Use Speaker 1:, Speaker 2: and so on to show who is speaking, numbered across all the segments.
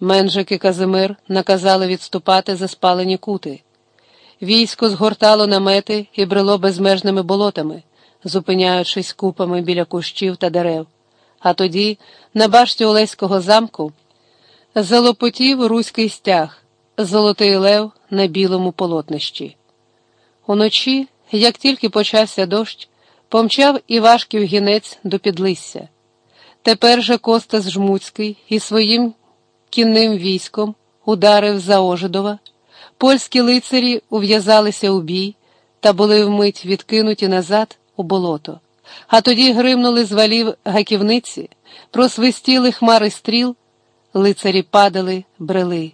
Speaker 1: Менжик і Казимир наказали відступати за спалені кути. Військо згортало намети і брело безмежними болотами, зупиняючись купами біля кущів та дерев. А тоді, на башті Олеського замку, залопотів руський стяг, золотий лев на білому полотнищі. Уночі, як тільки почався дощ, помчав Івашків гінець до підлисся. Тепер же Костас Жмуцький і своїм кінним військом ударив за Ожидова, польські лицарі ув'язалися у бій та були вмить відкинуті назад у болото, а тоді гримнули з валів гаківниці, просвистіли хмари стріл, лицарі падали, брели.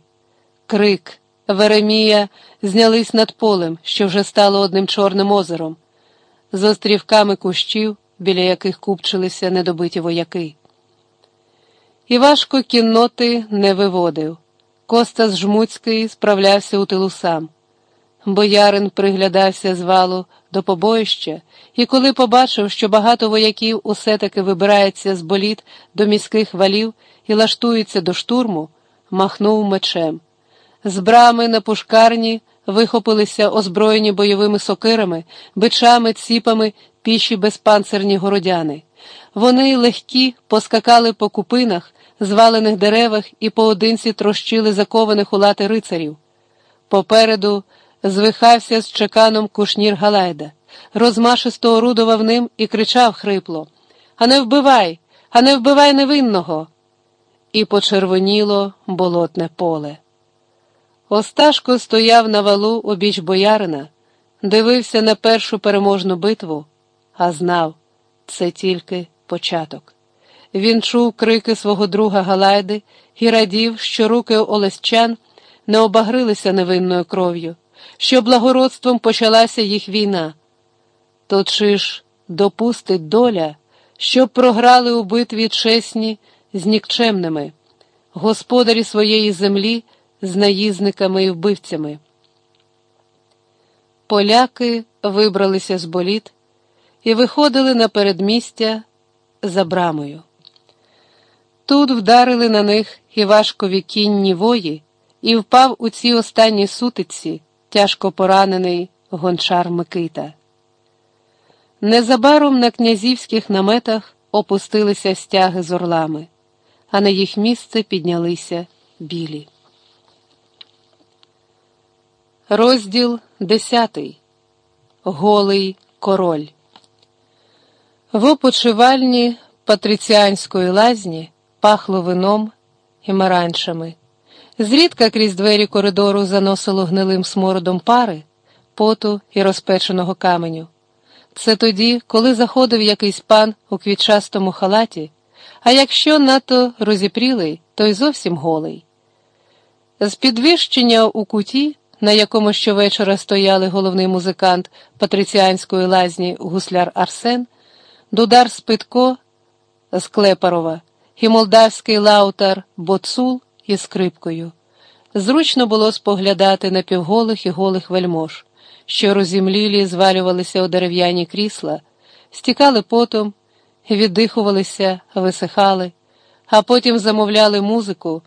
Speaker 1: Крик, Веремія знялись над полем, що вже стало одним чорним озером, з острівками кущів, біля яких купчилися недобиті вояки. Івашко кінноти не виводив. Костас Жмуцький справлявся у тилу сам. Боярин приглядався з валу до побоїща, і коли побачив, що багато вояків усе таки вибирається з боліт до міських валів і лаштується до штурму, махнув мечем. З брами на пушкарні вихопилися озброєні бойовими сокирами, бичами, ціпами, піші безпанцирні городяни. Вони легкі поскакали по купинах, звалених деревах і поодинці трощили закованих у лати рицарів. Попереду звихався з чеканом кушнір Галайда, розмашисто орудував ним і кричав хрипло А не вбивай, а не вбивай невинного. І почервоніло болотне поле. Осташко стояв на валу обіч боярина, дивився на першу переможну битву, а знав, це тільки початок. Він чув крики свого друга Галайди і радів, що руки Олесчан не обагрилися невинною кров'ю, що благородством почалася їх війна. То чи ж допустить доля, щоб програли у битві чесні з нікчемними, господарі своєї землі з наїзниками і вбивцями? Поляки вибралися з боліт і виходили на передмістя за брамою. Тут вдарили на них івашкові кінні вої, і впав у ці останні сутиці тяжко поранений гончар Микита. Незабаром на князівських наметах опустилися стяги з орлами, а на їх місце піднялися білі. Розділ десятий. Голий король. В опочивальні патриціанської лазні пахло вином і маранчами. Зрідка крізь двері коридору заносило гнилим смородом пари, поту і розпеченого каменю. Це тоді, коли заходив якийсь пан у квітчастому халаті, а якщо надто розіпрілий, то й зовсім голий. З підвищення у куті, на якому щовечора стояли головний музикант патриціанської лазні гусляр Арсен, дудар Спитко з Клепарова і молдавський лаутар Боцул із скрипкою. Зручно було споглядати на півголих і голих вельмож, що розімлілі звалювалися у дерев'яні крісла, стікали потом, віддихувалися, висихали, а потім замовляли музику,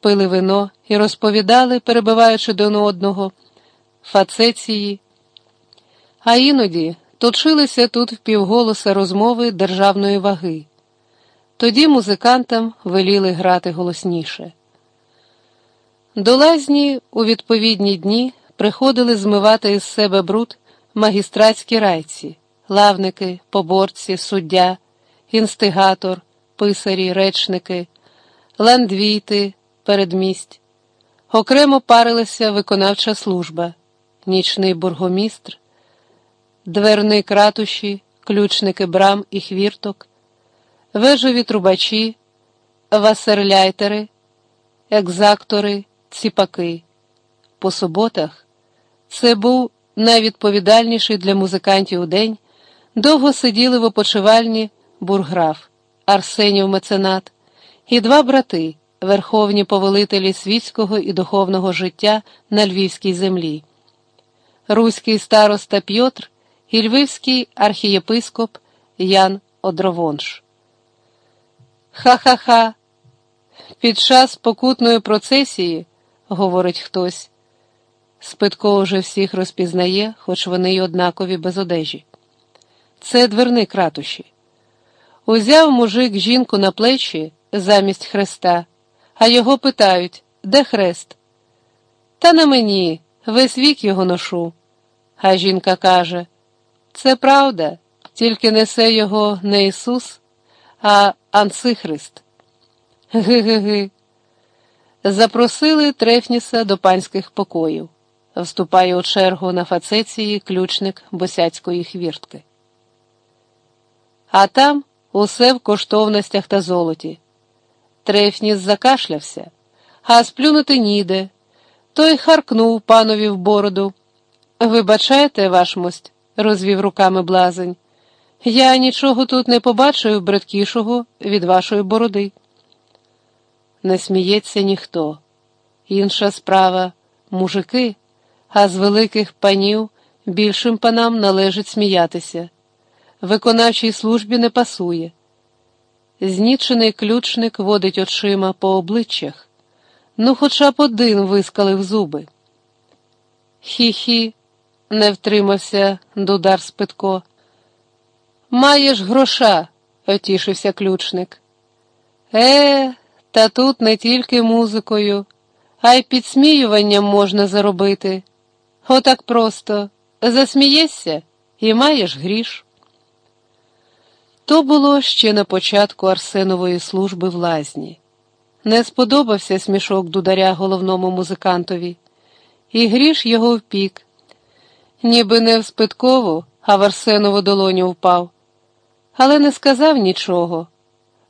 Speaker 1: пили вино і розповідали, перебиваючи один одного, фацеції. А іноді точилися тут впівголоса розмови державної ваги. Тоді музикантам веліли грати голосніше. До лазні у відповідні дні приходили змивати із себе бруд магістратські райці, лавники, поборці, суддя, інстигатор, писарі, речники, ландвійти, передмість. Окремо парилася виконавча служба, нічний бургомістр, дверний кратуші, ключники брам і хвірток вежові трубачі, васерляйтери, екзактори, ціпаки. По суботах це був найвідповідальніший для музикантів день, довго сиділи в опочивальні бурграф, Арсенів меценат і два брати, верховні повелителі світського і духовного життя на львівській землі, руський староста Пьотр і львівський архієпископ Ян Одровонш. Ха-ха-ха, Під час покутної процесії, говорить хтось, Спитко вже всіх розпізнає, хоч вони й однакові без одежі. Це дверник ратуші. Узяв мужик жінку на плечі замість хреста, а його питають, де хрест? Та на мені, весь вік його ношу. А жінка каже: Це правда, тільки несе його не Ісус, а Ансихрист. Ги-ги-ги. Запросили Трефніса до панських покоїв. Вступає у чергу на фацеції ключник босяцької хвіртки. А там усе в коштовностях та золоті. Трефніс закашлявся, а сплюнути ніде. Той харкнув панові в бороду. Вибачайте, вашмость, розвів руками блазень. Я нічого тут не побачив браткішого від вашої бороди. Не сміється ніхто. Інша справа мужики, а з великих панів більшим панам належить сміятися. Виконавчій службі не пасує. Знічений ключник водить очима по обличчях, ну хоча б один вискалив зуби. Хі-хі, не втримався дудар Спитко. Маєш гроша, отішився ключник. Е, та тут не тільки музикою, а й підсміюванням можна заробити. Отак просто засмієшся і маєш гріш. То було ще на початку Арсенової служби в лазні. Не сподобався смішок дударя головному музикантові, і гріш його впік. Ніби не в спиткову, а в Арсенову долоню впав, але не сказав нічого,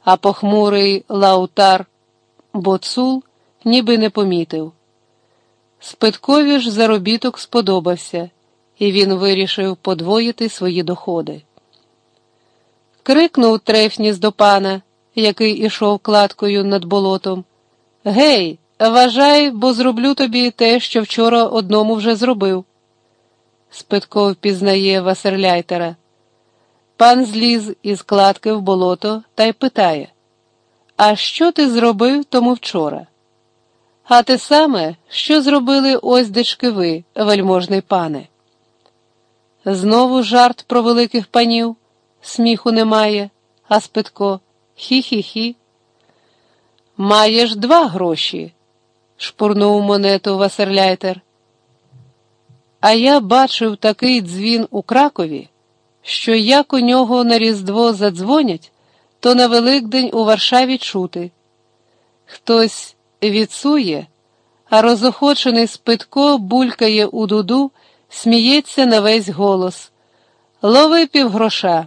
Speaker 1: а похмурий лаутар боцул ніби не помітив. Спиткові ж заробіток сподобався, і він вирішив подвоїти свої доходи. Крикнув Трефніс до пана, який ішов кладкою над болотом. Гей, вважай, бо зроблю тобі те, що вчора одному вже зробив. Спитко впізнає Васерляйтера. Пан зліз із кладки в болото та й питає: А що ти зробив тому вчора? А те саме, що зробили ось дечки ви, вельможний пане. Знову жарт про великих панів сміху немає, а спитко хі-хі-хі. Маєш два гроші, шпурнув монету Васерляйтер. А я бачив такий дзвін у Кракові, що як у нього на Різдво задзвонять, то на Великдень у Варшаві чути. Хтось відсує, а розохочений спитко булькає у дуду, сміється на весь голос. Лови півгроша.